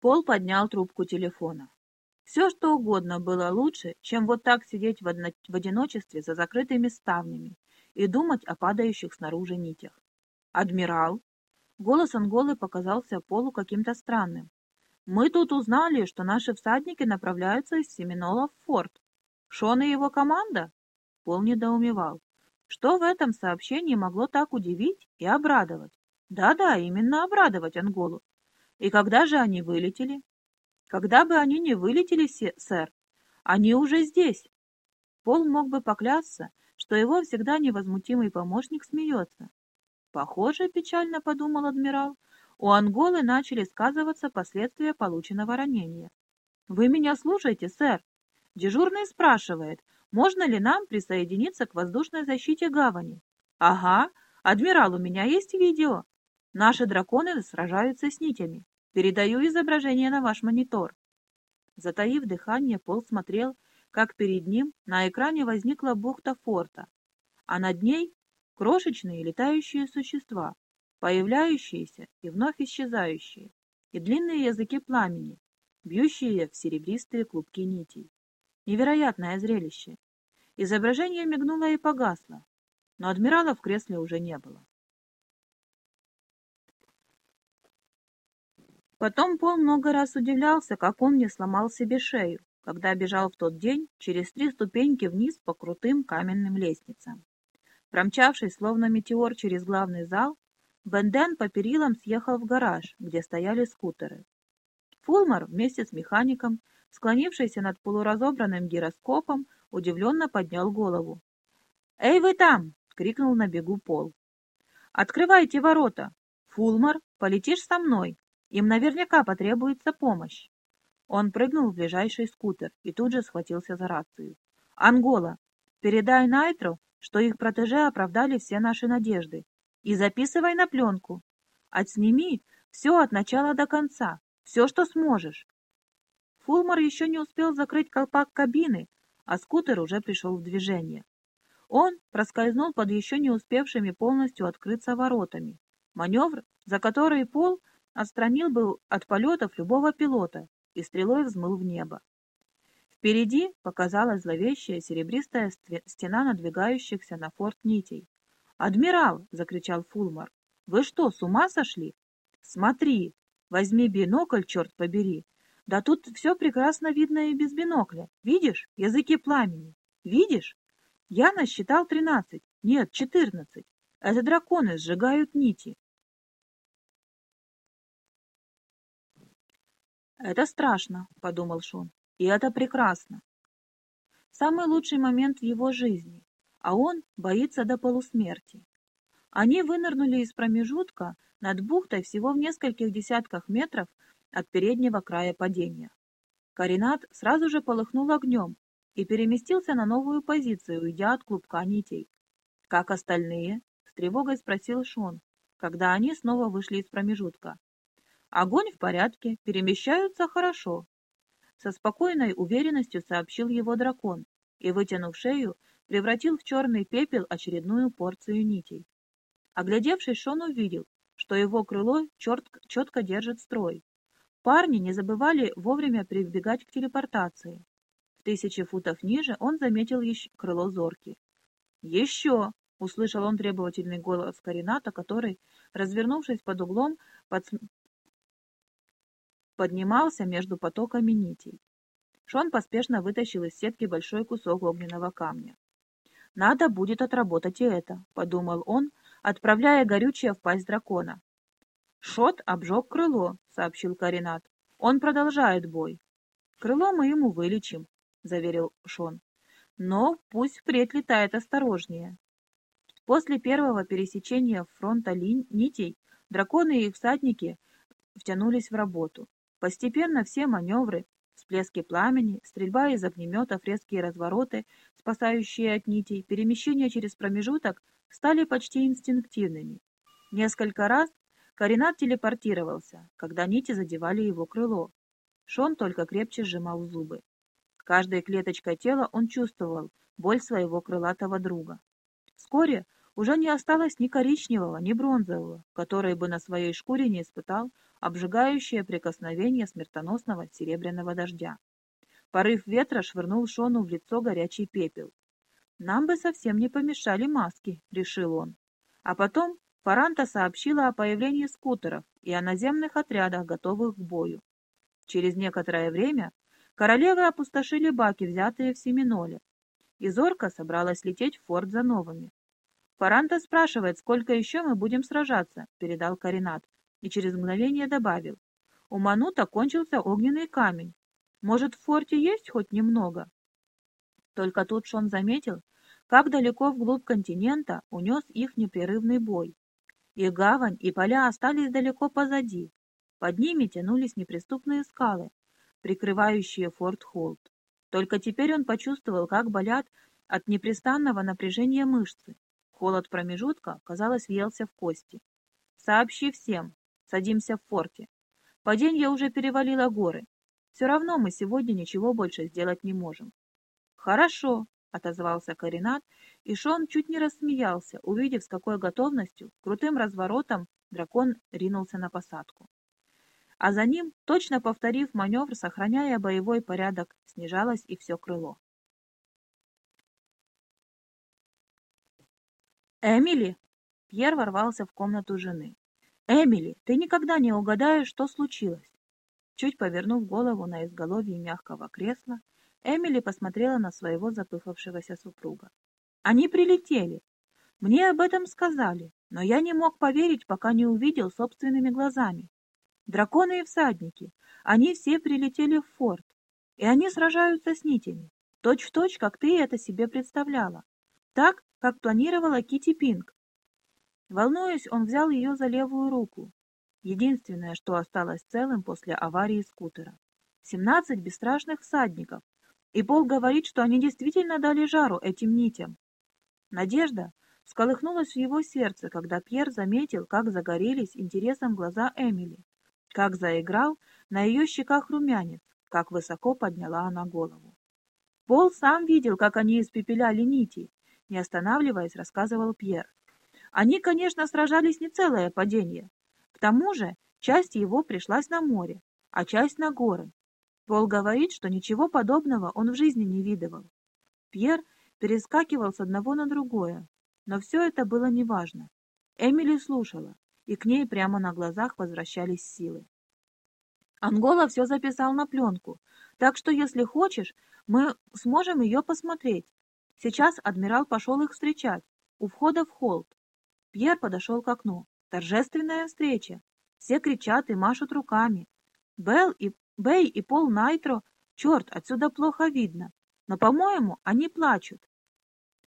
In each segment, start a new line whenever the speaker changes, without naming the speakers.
Пол поднял трубку телефона. Все, что угодно было лучше, чем вот так сидеть в, одно... в одиночестве за закрытыми ставнями и думать о падающих снаружи нитях. «Адмирал!» Голос Анголы показался Полу каким-то странным. «Мы тут узнали, что наши всадники направляются из Семенола в форт. Шон и его команда?» Пол недоумевал. Что в этом сообщении могло так удивить и обрадовать? Да-да, именно обрадовать Анголу. И когда же они вылетели? Когда бы они не вылетели, сэр, они уже здесь. Пол мог бы поклясться, что его всегда невозмутимый помощник смеется. Похоже, печально подумал адмирал, у Анголы начали сказываться последствия полученного ранения. «Вы меня слушаете, сэр?» Дежурный спрашивает, можно ли нам присоединиться к воздушной защите гавани. «Ага, адмирал, у меня есть видео. Наши драконы сражаются с нитями. Передаю изображение на ваш монитор. Затаив дыхание, Пол смотрел, как перед ним на экране возникла бухта форта, а над ней крошечные летающие существа, появляющиеся и вновь исчезающие, и длинные языки пламени, бьющие в серебристые клубки нитей. Невероятное зрелище. Изображение мигнуло и погасло, но адмирала в кресле уже не было. Потом Пол много раз удивлялся, как он не сломал себе шею, когда бежал в тот день через три ступеньки вниз по крутым каменным лестницам. Промчавшись, словно метеор через главный зал, Бенден по перилам съехал в гараж, где стояли скутеры. Фулмар вместе с механиком, склонившийся над полуразобранным гироскопом, удивленно поднял голову. «Эй, вы там!» — крикнул на бегу Пол. «Открывайте ворота! Фулмар, полетишь со мной!» Им наверняка потребуется помощь. Он прыгнул в ближайший скутер и тут же схватился за рацию. «Ангола, передай Найтру, что их протеже оправдали все наши надежды. И записывай на пленку. Отсними все от начала до конца, все, что сможешь». Фулмар еще не успел закрыть колпак кабины, а скутер уже пришел в движение. Он проскользнул под еще не успевшими полностью открыться воротами. Маневр, за который Пол отстранил бы от полетов любого пилота и стрелой взмыл в небо. Впереди показалась зловещая серебристая стена надвигающихся на форт нитей. «Адмирал!» — закричал Фулмар. «Вы что, с ума сошли? Смотри! Возьми бинокль, черт побери! Да тут все прекрасно видно и без бинокля. Видишь? Языки пламени. Видишь? Я насчитал тринадцать. Нет, четырнадцать. Это драконы сжигают нити. «Это страшно», — подумал Шон, — «и это прекрасно». Самый лучший момент в его жизни, а он боится до полусмерти. Они вынырнули из промежутка над бухтой всего в нескольких десятках метров от переднего края падения. Каринат сразу же полыхнул огнем и переместился на новую позицию, уйдя от клубка нитей. «Как остальные?» — с тревогой спросил Шон, когда они снова вышли из промежутка. Огонь в порядке, перемещаются хорошо. Со спокойной уверенностью сообщил его дракон и, вытянув шею, превратил в черный пепел очередную порцию нитей. Оглядевшись, Шон увидел, что его крыло четко, четко держит строй. Парни не забывали вовремя прибегать к телепортации. В тысячи футов ниже он заметил еще крыло зорки. «Еще!» — услышал он требовательный голос Карината, который, развернувшись под углом, поднимался между потоками нитей. Шон поспешно вытащил из сетки большой кусок огненного камня. «Надо будет отработать и это», — подумал он, отправляя горючее в пасть дракона. «Шот обжег крыло», — сообщил Каринат. «Он продолжает бой». «Крыло мы ему вылечим», — заверил Шон. «Но пусть впредь летает осторожнее». После первого пересечения фронта нитей драконы и их всадники втянулись в работу. Постепенно все маневры, всплески пламени, стрельба из огнеметов, резкие развороты, спасающие от нитей, перемещения через промежуток стали почти инстинктивными. Несколько раз Каринат телепортировался, когда нити задевали его крыло. Шон только крепче сжимал зубы. Каждой клеточкой тела он чувствовал боль своего крылатого друга. Вскоре Уже не осталось ни коричневого, ни бронзового, который бы на своей шкуре не испытал обжигающее прикосновение смертоносного серебряного дождя. Порыв ветра швырнул Шону в лицо горячий пепел. «Нам бы совсем не помешали маски», — решил он. А потом Фаранта сообщила о появлении скутеров и о наземных отрядах, готовых к бою. Через некоторое время королевы опустошили баки, взятые в Семиноле, и Зорка собралась лететь в форт за новыми. «Фаранта спрашивает, сколько еще мы будем сражаться», — передал Каринат, и через мгновение добавил. «У Манута кончился огненный камень. Может, в форте есть хоть немного?» Только тут Шон заметил, как далеко вглубь континента унес их непрерывный бой. И гавань, и поля остались далеко позади. Под ними тянулись неприступные скалы, прикрывающие форт Холт. Только теперь он почувствовал, как болят от непрестанного напряжения мышцы. Холод промежутка, казалось, въелся в кости. «Сообщи всем. Садимся в форте. Падение уже перевалило горы. Все равно мы сегодня ничего больше сделать не можем. Хорошо, отозвался Каринат, и Шон чуть не рассмеялся, увидев, с какой готовностью, крутым разворотом, дракон ринулся на посадку. А за ним, точно повторив маневр, сохраняя боевой порядок, снижалось и все крыло. «Эмили!» Пьер ворвался в комнату жены. «Эмили, ты никогда не угадаешь, что случилось!» Чуть повернув голову на изголовье мягкого кресла, Эмили посмотрела на своего запыхавшегося супруга. «Они прилетели. Мне об этом сказали, но я не мог поверить, пока не увидел собственными глазами. Драконы и всадники, они все прилетели в форт, и они сражаются с нитями, точь-в-точь, точь, как ты это себе представляла, так, как планировала Кити Пинг. Волнуясь, он взял ее за левую руку, единственное, что осталось целым после аварии скутера. Семнадцать бесстрашных всадников, и Пол говорит, что они действительно дали жару этим нитям. Надежда всколыхнулась в его сердце, когда Пьер заметил, как загорелись интересом глаза Эмили, как заиграл на ее щеках румянец, как высоко подняла она голову. Пол сам видел, как они испепеляли нити, не останавливаясь, рассказывал Пьер. Они, конечно, сражались не целое падение, тому же часть его пришлась на море, а часть на горы. Пол говорит, что ничего подобного он в жизни не видывал. Пьер перескакивал с одного на другое, но все это было неважно. Эмили слушала, и к ней прямо на глазах возвращались силы. Ангола все записал на пленку, так что, если хочешь, мы сможем ее посмотреть. Сейчас адмирал пошел их встречать, у входа в холд. Пьер подошел к окну. Торжественная встреча. Все кричат и машут руками. Белл и Бэй и Пол Найтро, черт, отсюда плохо видно. Но, по-моему, они плачут.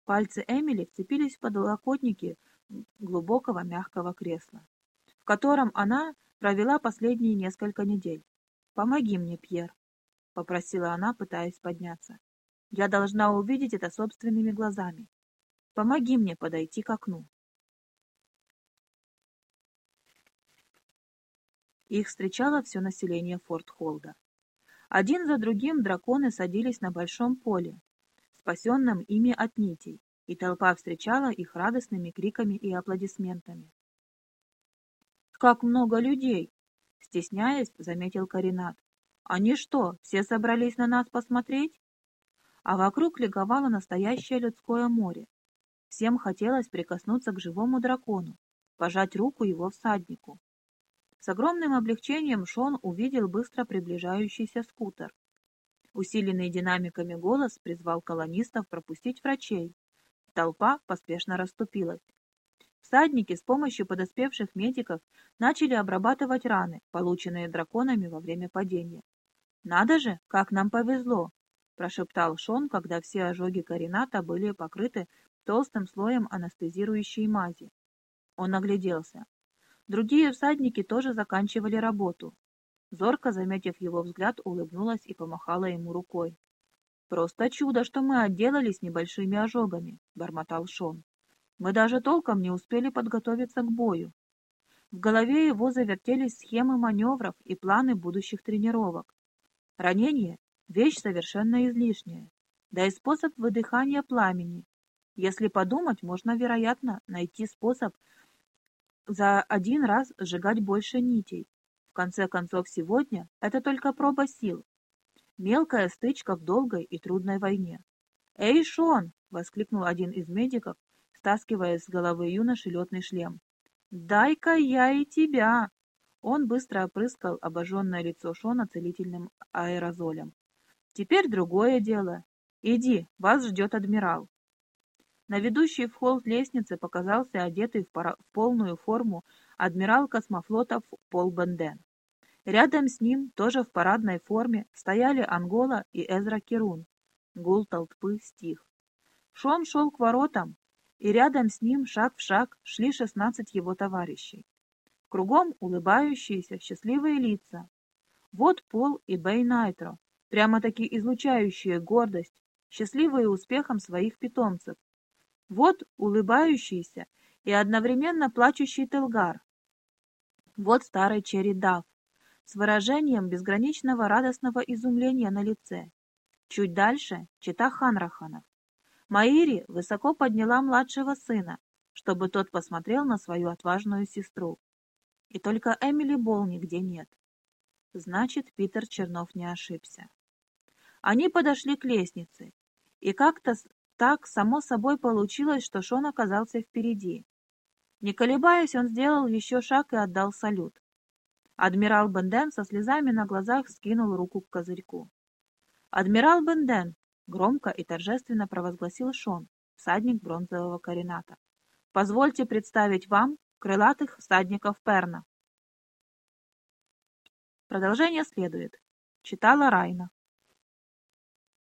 Пальцы Эмили вцепились в подлокотники глубокого мягкого кресла, в котором она провела последние несколько недель. «Помоги мне, Пьер», — попросила она, пытаясь подняться. «Я должна увидеть это собственными глазами. Помоги мне подойти к окну». Их встречало все население Форт-Холда. Один за другим драконы садились на большом поле, спасенном ими от нитей, и толпа встречала их радостными криками и аплодисментами. «Как много людей!» — стесняясь, заметил Каринат. «Они что, все собрались на нас посмотреть?» А вокруг лиговало настоящее людское море. Всем хотелось прикоснуться к живому дракону, пожать руку его всаднику. С огромным облегчением Шон увидел быстро приближающийся скутер. Усиленный динамиками голос призвал колонистов пропустить врачей. Толпа поспешно расступилась. Всадники с помощью подоспевших медиков начали обрабатывать раны, полученные драконами во время падения. «Надо же, как нам повезло!» – прошептал Шон, когда все ожоги Карината были покрыты толстым слоем анестезирующей мази. Он огляделся. Другие всадники тоже заканчивали работу. Зорко, заметив его взгляд, улыбнулась и помахала ему рукой. «Просто чудо, что мы отделались небольшими ожогами», — бормотал Шон. «Мы даже толком не успели подготовиться к бою». В голове его завертелись схемы маневров и планы будущих тренировок. Ранение — вещь совершенно излишняя, да и способ выдыхания пламени. Если подумать, можно, вероятно, найти способ за один раз сжигать больше нитей. В конце концов, сегодня это только проба сил. Мелкая стычка в долгой и трудной войне. «Эй, Шон!» — воскликнул один из медиков, стаскивая с головы юноши летный шлем. «Дай-ка я и тебя!» Он быстро опрыскал обожженное лицо Шона целительным аэрозолем. «Теперь другое дело. Иди, вас ждет адмирал». На ведущей в холл лестнице показался одетый в, полную форму адмирал космофлотов Пол Бенден. Рядом с ним, тоже в парадной форме, стояли Ангола и Эзра Керун. Гул толпы стих. Шон шел к воротам, и рядом с ним, шаг в шаг, шли шестнадцать его товарищей. Кругом улыбающиеся, счастливые лица. Вот Пол и Бэй Найтро, прямо-таки излучающие гордость, счастливые успехом своих питомцев. Вот улыбающийся и одновременно плачущий Телгар. Вот старый Черри с выражением безграничного радостного изумления на лице. Чуть дальше — чита Ханраханов. Маири высоко подняла младшего сына, чтобы тот посмотрел на свою отважную сестру. И только Эмили Болл нигде нет. Значит, Питер Чернов не ошибся. Они подошли к лестнице, и как-то так само собой получилось, что Шон оказался впереди. Не колебаясь, он сделал еще шаг и отдал салют. Адмирал Бенден со слезами на глазах скинул руку к козырьку. «Адмирал Бенден!» — громко и торжественно провозгласил Шон, всадник бронзового корената. «Позвольте представить вам крылатых всадников Перна. Продолжение следует. Читала Райна.